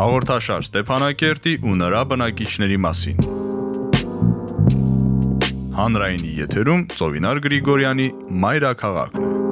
Հաղորդաշար Ստեփանակերտի ու նրա բնակիչների մասին։ Հանրայինի եթերում Ծովինար Գրիգորյանի Մայրաքաղաքն է։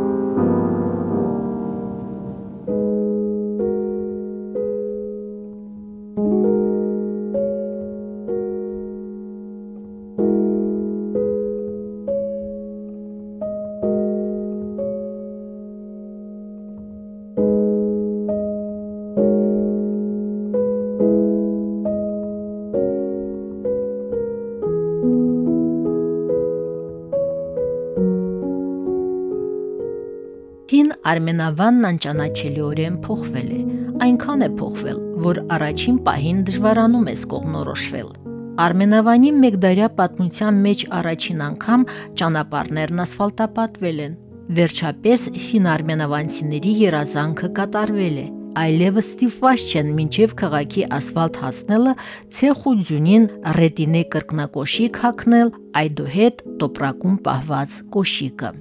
Արմենավանն անճանաչելիորեն փոխվել է։ Այնքան է փոխվել, որ առաջին պահին դժվարանում ես կողնորոշվել։ Արմենավանի մեկդարյա պատմության մեջ առաջին անգամ ճանապարհներն ասֆալտապատվել են։ Վերջապես հին արմենավանցիների երազանքը կատարվել է։ Այլևս ստիպված չեն մինչև քաղաքի ասֆալտ հասնելը ցեխ ու ձյունին ռետինե կրկնակոշիկ հակնել, այդուհետ տոպրակում պահված կոշիկը։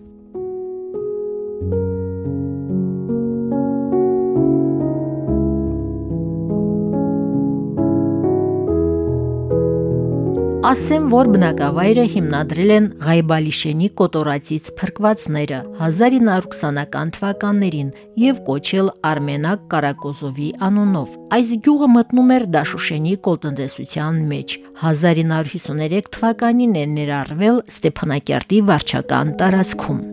Ասեմ, որ բնակավայրը հիմնադրել են Ղայբալիշենի կոտորածից փրկվածները 1920-ական թվականներին եւ կոչել Արմենակ Կարակոզովի անունով։ Այս գյուղը մտնում էր Դաշուշենի կոլտնտեսության մեջ։ 1953 թվականին է ներառվել Ստեփանակերտի վարչական տարածքում։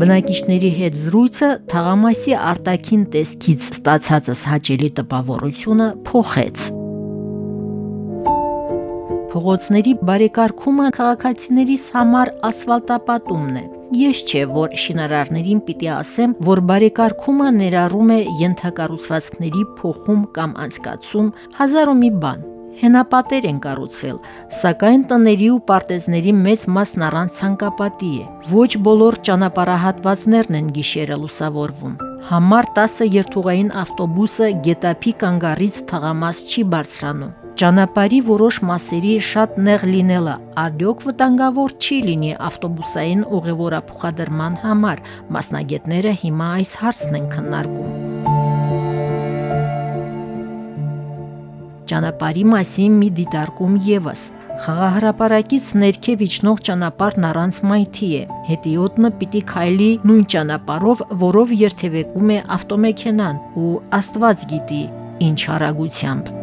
Բնակիչների հետ զրույցը թաղամասի արտաքին տեսքից ստացածս հաճելի տպավորությունը փոխեց։ Փողոցների բարեկարգումը քաղաքացիներիս համար ասֆալտապատումն է։ Ես չէ, որ շինարարներին պիտի ասեմ, որ բարեկարգումը ներառում է յենթակառուցվածքների փոխում կամ անցկացում, հազար ու մի բան հենապատեր են կառուցվել, սակայն տների ու պարտեզների մեծ մասն առանց ցանկապատի է։ Ոչ բոլոր ճանապարհահատվածներն են գիշերը լուսավորվում։ Համար 10 երթուղային ավտոբուսը Գետափի կանգառից թղամաս չի բարձրանում։ Ճանապարհի որոշ մասերի շատ նեղ լինելը արդյոք վտանգավոր չի լինի ավտոբուսային ուղևորափոխադրման համար։ Մասնագետները հիմա այս հարցն են քննարկում։ Ճանապարհի մասին մի դիտարկում եւս։ Խաղահրապարակից ներքև իջնող ճանապարհն առանց մայթի է։ Հետիոտնը պիտի քայլի նույն ճանապարհով, որով երթևեկում է ավտոմեքենան, ու Աստված գիտի ինչ արագությամբ։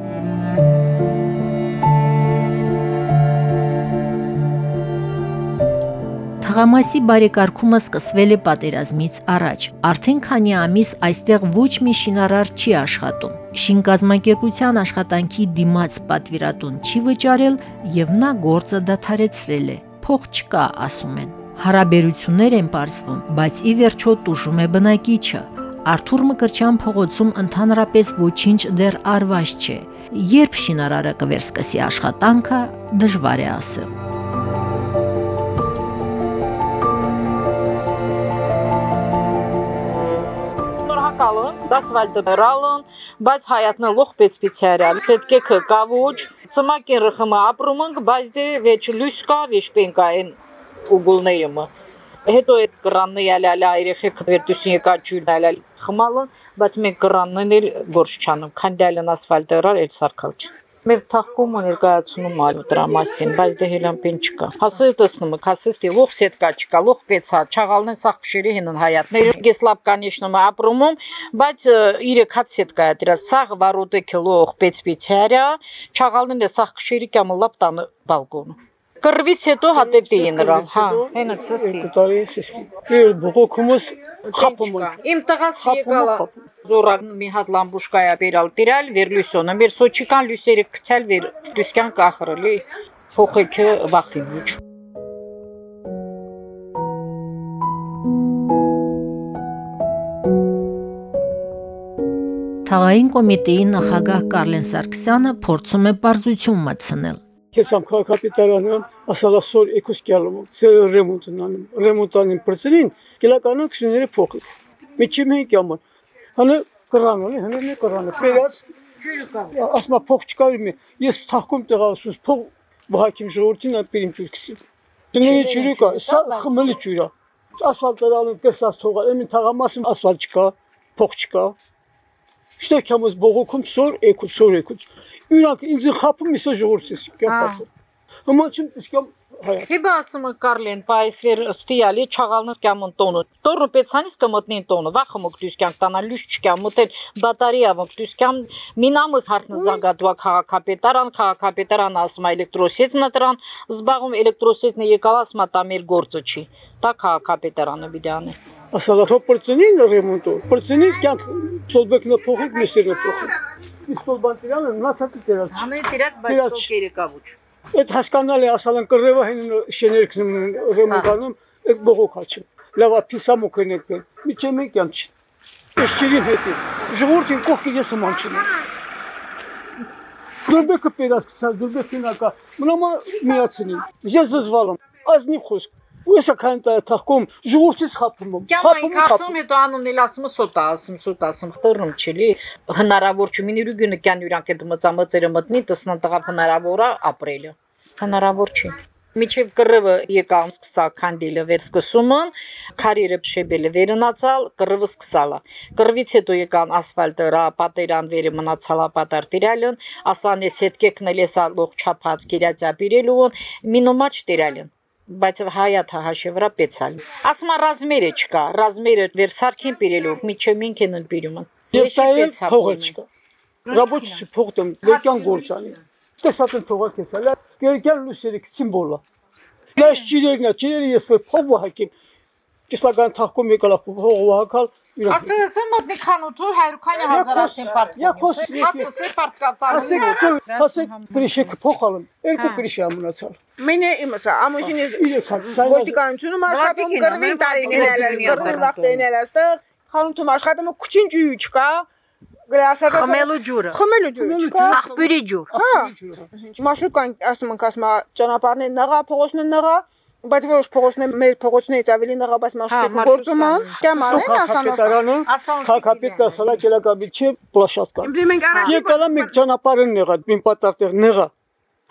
Թղամասի բարեկարգումը սկսվել է պատերազմից առաջ։ Արդեն քանի ամիս այստեղ ոչ մի շինարար չի աշխատում։ Շինկազմակերպության աշխատանքի դիմաց պատվիրատուն չի վճարել եւ նա գործը դադարեցրել է։ Փող չկա, ասում են։ Հարաբերություններ են բարձվում, բայց ի վերջո տուժում է բնակիչը։ Արթուր Մկրտչյան փողոցում ընդհանրապես ոչինչ դեռ արված չէ։ Երբ շինարարը կվերսկսի աշխատանքը, դժվար է ասել։ դասվալդը բերալն, բայց հայատնալող պեցպիցիարյալ, սետկեքը կավուճ, ծմակին ռխմը ապրումնք, բայց դե վեչ լույս կա, վեշպենկա են ուգուլներիմը։ Հետո այդ կրաննը յալալա երեխեք վերտուսին եկա ջուր ալալ խմալն, բայց մենք կրաննն էլ գործ չանում, քանդալն ասֆալտը ռալ էլ սարքալ չէ մեր թախկումը ներկայացնում այլ դրա մասին, բայց դե հելամպին չկա։ Հասել տեսնում եք, հասես դե ող սետկա չկա, ող պեցա, չաղալն սախ քշերի հենն հայատներ, գեսլապ կանիշնում ապրումում, բայց իրեք հատ սետկա է դրա սաղ վարոտե կիլո ող պեցպիցիարя, չաղալն է սախ քշերի կամը լապ տան բալկոն։ Կռվից հետո հատետի է նրան, հա, հենը սստի։ Կտարի սստի։ Իր բողոքումս խապում։ Իմ տղաս եկալ զորակն մի հատ լամբուշկայա բերալ տիրալ, վեր լուսոնը, մեր սոչիկան լուսերը կցել վեր լուսկյան կախրելի փոխեքը վախի մեջ։ Թաղային կոմիտեի նախագահ Կարլեն Սարգսյանը փորձում է բարձություն մտցնել կեսամ քաղաքապետարանը ասալասոր էկուս կյալում ռեմոնտն անում ռեմոնտանին բրծերին գելականոն քսիները փոխի միջի մենք համար Հանը կրանալի, հանը մի կրանը։ Պերած ասма փող չկար մի։ Ես թախքում տեղասուս փող վահակիմ ժողովրդին ապերիմ ջուրքսի։ Դների ջուրիկա, սա խմելի ջուրա։ ասֆալտերալը կեսած թողալ, եմի թաղամասում ասֆալտ չկա, փող չկա։ Շտեքամս բողոքում սոր եկուց, սոր եկուց։ Իրանք ինձ խափում իսը ժողովրդից կապած։ Հիմա չեմ իսկամ Հիբա ասում Կարլեն, պայս վեր ստիալի չաղալնır կամն տոնը։ Տորը պեցանից կմտնին տոնը, վախը մոք դուսկյան տանալ լույս չկամ, մտել բատարիա մոք դուսկյան մինամս հարտնը զանգադուա քաղաքապետարան, քաղաքապետարան ասում էլեկտրոսեცնա դրան, զբաղում էլեկտրոսեცնը եկալ ասում տա մեր գործը չի։ Դա քաղաքապետարանը բիդանը։ Ասալա թո պրծնին ռեմոնտո։ Պրծնին կյանք ծոլբեկնը փոխենք, մեսերնը փոխենք։ Իսկ բանտիրանը մնացած դերած։ Համեն դրած բայց բայց կերեկավուչ։ Այդ հասկանալ է ասալան կռևը հեն շեներքն ռեմոնտանում, այդ բողոքա չէ։ Լավա փիսամու կնեք։ Միչե մեկ յան չի։ Էշչերին հետի։ Ժողովրդին կողքի ես ուման չնա։ Դուրբեկը պերասկցալ, դուրբեկին ակա։ Մնամա միացնի։ Ես զզվալում։ Ազնիվ խոսք։ Ույսա կանտա թախկում ժողովրդից խափում։ Կյամային քարսում հետո անուննել ասում սոտա ասում սոտա ասում խտռում չլի հնարավոր չի մինի ռուգյունը կյան յուրանք այդ մծամծերը մտնի տսնան տղա հնարավոր է ապրելը հնարավոր չի Միջև կռվը եկան սկսա քանդելը վեր սկսումն, քարիրը փշեբելը վերնացալ, կռվը սկսալա։ Կռվից հետո եկան ասֆալտը, ռա պատերան վերը մնացալա պատարտիրալն, ասանես հետ կեկնելեսա լող չափած գերածապիրելուն, մինոմաչ տերալն բայց հայաթա հաշեվրա պեցալ։ Ասма ռազմերը չկա, ռազմերը վերսարքին պիրելու, միջև մինք են պիրումը։ Եվ էլ փողը չկա։ Ռաբոչի փողտում լեկյան գործանի։ Տեսած են փողը կեսալ, գերկյան լուսերի սիմվոլը։ Ես ճիրերնա, ճիրերը ես փող վահակեմ։ Կիսլական թախկում եկալա փող վահակալ Ասես մոտ մի քանութու 100 հազարատին պարտք։ Я խոս Հացը սե պարտք կատարում։ Ասեք, ասեք, գրիշեք փոխալն։ Երկու գրիշ է մնացալ։ Մենե իմսա, սա ոստիկանությունում աշխատում կրվի տարիներ կրվի վախտեներ աստեղ, խանութում աշխատում քուչին ջուի չկա, գրասակը Խմելու ջուրը։ խմելու ջուր չկա։ Աղբյուրի ջուր։ Հա։ Մաշուկան ասում ենք ասում ճանապարհներ նղա, փողոցներ նղա, բայց որոշ փողոցներ մեր փողոցներից ավելի նղա, բայց մաշուկը գործում են։ Կամ արեն ասանով։ Քաղաքապետարանը, քաղաքապետը սալա ճելակաբիչի պլաշասկա։ Եկալա մեկ ճանապարհն նեղա, մին պատարտեղ նեղա։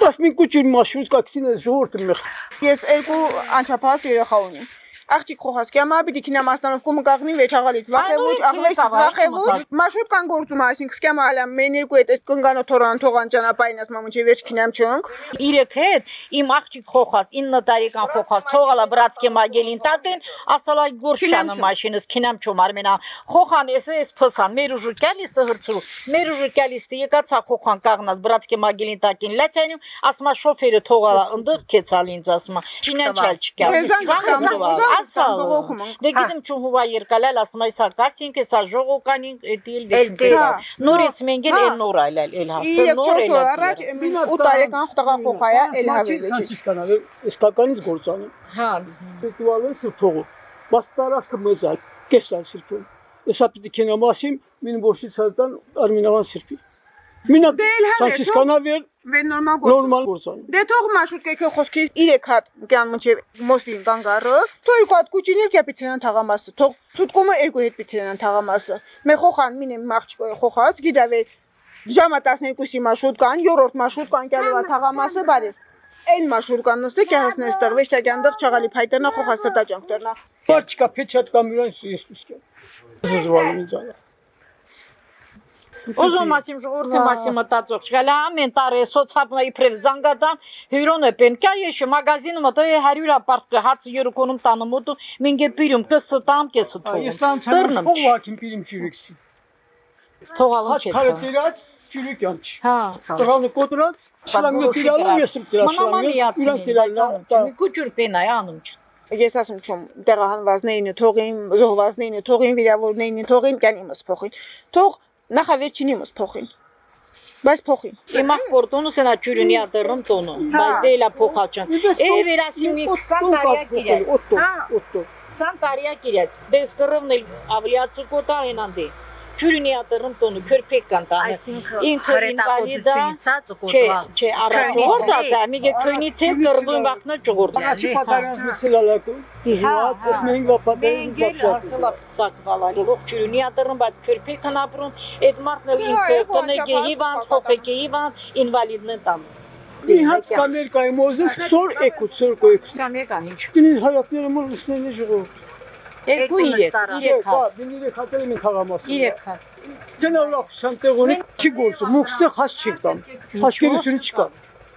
Բայց մին կուչին մաշուց կակսին ժողովուրդը մեղ։ ես երկու անչափահաս երեխա ունիմ աղջիկ խոհասկի ամաբիդի քինամաստանով կում կաղնի վեճաղալից վախեվուջ աղվես վախեվուջ մաշուտ կան գործում այսինք սկյամա ալա մեն երկու էտ կնգանո թորան թողան ճանապարհին ասում մամուջի վեճ քինամ չոնք իրեք հետ իմ աղջիկ խոհաս 9 տարեկան խոհաս թողալա բրածկե մագելին տատեն ասալա գործանը մաշինս քինամ չոմ արմենա խոհան էս էս փսան մեր ուժը կալիս տը հրցրու մեր ուժը կալիս տը եկացա խոհան կաղնած բրածկե մագելին տակին լացանյու ասմա շոֆերը թողալա ընդդեղ կեցալ ինձ ասմա չինան չալ չկա ասալ դե գիտեմ չու հուվա երկալալ ասում այսա կասինք էսա ժողոկանին էդիլ վեշտի նորից մենք էլ նոր այլ այլ հասը նոր 3-4 օր առաջ 8 տարեկան տղա խոխայա էլ հավելի չի։ Իսկանալ, իսկականից գործանը։ հա Ֆեստիվալը սփողը։ Բայց տարածքը մեծ է, կեսալ սրբում։ Եսա պիտի կենամասիմ, մին ոშից հատան արմինավան սրբի։ Մինա Դե հա, Սանչիսկանա վեր Վեն նորմալ գործ։ նորմալ գործան։ Դե թող մաշուտ կեքո խոսքի 3 հատ կան մինչև մոստին կանգարը։ Թող հատ կուճինել կապիցենան թաղամասը։ Թող ցուտկոմը երկու հետ պիցենան թաղամասը։ Մեր խոխան մինը մաղճկո խոխած գիտավե ժամա 12-ի մաշուտ կան, երրորդ մաշուտ կան կալուա թաղամասը բարի։ Այն մաշուտ կան նստե կհասնես տեղ վեշտագան դղ չաղալի փայտենա խոխասը տաճանք դեռնա։ Բար չկա փեչատ կամ յուրան Զզվալում ինձ այլ։ Ուզում ասիմ ժողովրդի մասի մտածող չկալա ամեն տարի սոցիալնա իբրև զանգադամ հյուրոնը պենկա եշ մագազինը մտո է 100 ապարտ հաց յուրկոնում տանում մոտու մինգե պիրում կսը տամ կեսը Ես թող տանցան փող վակին պիրիմ ճյուրիքսի։ թողալ Հաչ քարը տիրած ճյուրիկյան չի։ հա Տղանը կոտրած, շլանգը տիրալը ես եմ տիրած, շլանգը իրան տիրալը։ մի կուճուր պենայ անում չ Ես ասում չում տեղահանվածներին թողին, զոհվածներին թողին, վիրավորներին թողին, կան իմս փոխին։ Թող նախավերջին իմս փոխին։ Բայց փոխին։ Իմ ախորտոնը սենա ջուրինի ադերում տոնը բայց դելա փոխաչան է վերասիմի 20 տարիա Օտո, Հա։ օտո։ 20 տարիա կիրած դες կռվն էլ ավելի ածուկոտա ենանդի ջուրինի ադերում տոնը քրփեք կան տանը ինքը ինվալիդա Չէ, չէ, առաջորդա դա միգե քույնից էլ կռվում վախնա ճողորտա Առաջի պատարած միսելալա դժուած, ես մենք վապատեն Մենք էլ ասելա ծակվալա լող ջուրինի ադերում բայց քրփեք են ապրում այդ մարդն էլ ինքը կնեգե հիվանդ, հոգեկե հիվանդ, ինվալիդն են տանում Մի հաց կամերկայի մոզը սոր եկուց, սոր կոյք։ Կամ եկան ինչ Դինի հայատները մոր լսնեն է ժողով։ Երկու իրեք, իրեք հատ։ Բին իրեք հատել եմ թաղամասը։ Իրեք հատ։ Ջնալավ սանտեղոնի չի գործում, մուքստեղ հաս չի տամ։ Հասկերությունը չկա։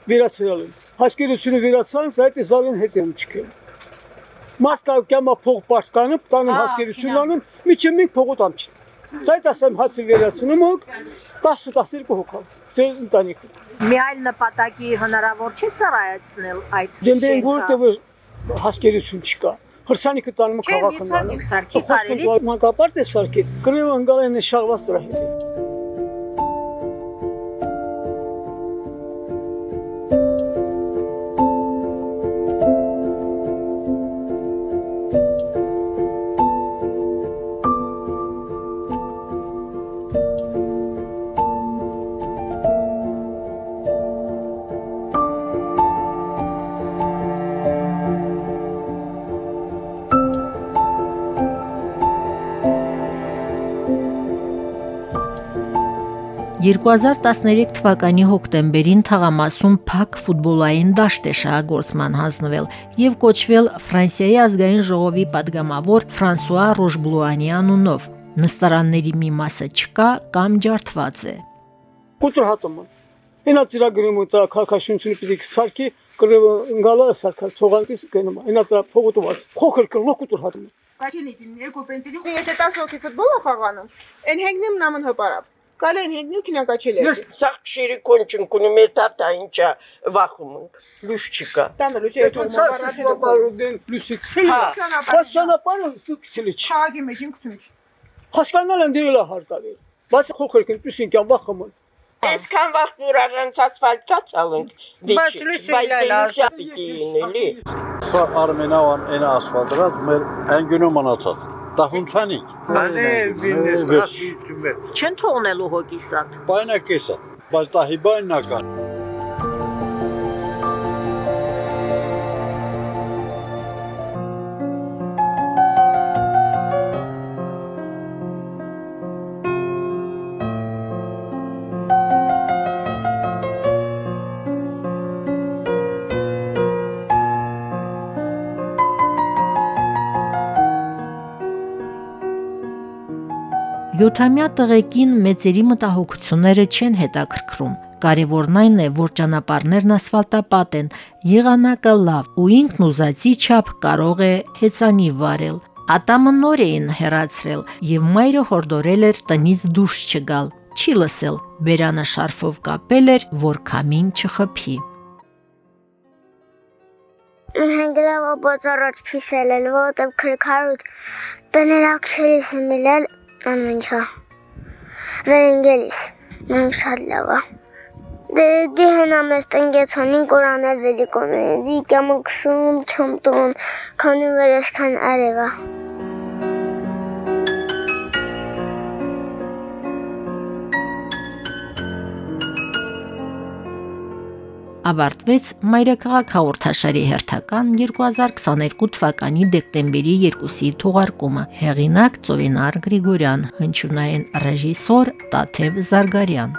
Վերացրել են։ Հասկերությունը վերացան, այդ զալին հետ եմ չկել։ Մարդ կա կամա փող պարտկանը, տանում հասկերություն անում, միջը մենք փողոտ ամ չի։ Դա ասեմ հացը վերացնում եք 10-12 հոգա։ Ձեր ընտանիքը։ Մի այլ նպատակի հնարավոր չէ ծառայացնել այդ Դեմբեն որտեղ հասկերություն չկա։ Հրսանիքը տանում Չէ, քաղաքը։ մի սատիկ սարքի կարելի։ Մանկապարտ է սարքի։ Կրեվ ընկալեն շաղված դրահի։ Ա 2013 թվականի հոկտեմբերին թաղամասում փակ ֆուտբոլային դաշտ է շահագործման հանձնվել եւ կոչվել Ֆրանսիայի ազգային ժողովի падգամավոր Ֆրանսուଆ Ռոժբլուանի անունով։ Նստարանների մի մասը չկա կամ ջարդված է։ Կուտր հատոմը։ Այնա ծրագրի մտա քաղաքաշինությունը պիտի սարքի, կրը ընկալա սարքա, ցողանտիս գնում։ Այնա դա փողոտված։ Փոքր կլոկ կուտր հատոմը։ Կաչինի դին, երկու պենտերի։ Եթե 10 հոգի ֆուտբոլ է խաղանում, այն հենգնեմ նամն հպարապ։ Կալեն հենգնու քինակաչել է։ Ես սաղ շիրի կոնչին կունում էր տապտա ինչա վախում ենք, լուշ չկա։ Տանը հետ շուկաբարուդեն լուսիկ ցելի։ Հա, Բայց ճանապարհը սուկ ցելի չի։ Չագի մեջ ինքնություն։ Հասկանալ են դերել հարկալի։ Բայց փոքր կին պիսին կան վախում։ Այսքան վաղ որ առանց ասֆալտա ցալենք։ Բայց լույսը լույսը պիտի լինելի։ Սա Արմենավան այն ասֆալտած մեր այն գնո մնացած։ Տախունցանի։ Բանը բինես ասիցում Չեն թողնելու հոգիսատ։ Բայնակեսա, բայց դա հիբայնական։ Յոթամյա տղեկին մեծերի մտահոգությունները չեն հետաքրքրում։ Կարևորն այն է, որ ճանապարհներն ասֆալտապատ են, եղանակը լավ ու ինքն ուզածի չափ կարող է հեծանի վարել։ Ատամը նոր էին հերացրել եւ մայրը հորդորել էր տնից դուրս չգալ։ Չի լսել, բերանը շարֆով կապել էր, որ քամին չխփի։ Հենգլավը բոցարոց փիսելել, որտեղ քրքարուտ տներակ չելիս միլել ամենչա։ Վերենգելիս, մենք շատ լավ է։ Դե դե հենա մեզ տնգեցոնին կորանել վելիկոները, դի կյամը քշում չմտուն, քանի վերեսքան արևա։ ավարտվեց Մայրաքաղաք հաղորդաշարի հերթական 2022 թվականի դեկտեմբերի 2-ի թողարկումը։ Հեղինակ Ծովինար Գրիգորյան, հնչյունային ռեժիսոր Տաթև Զարգարյան։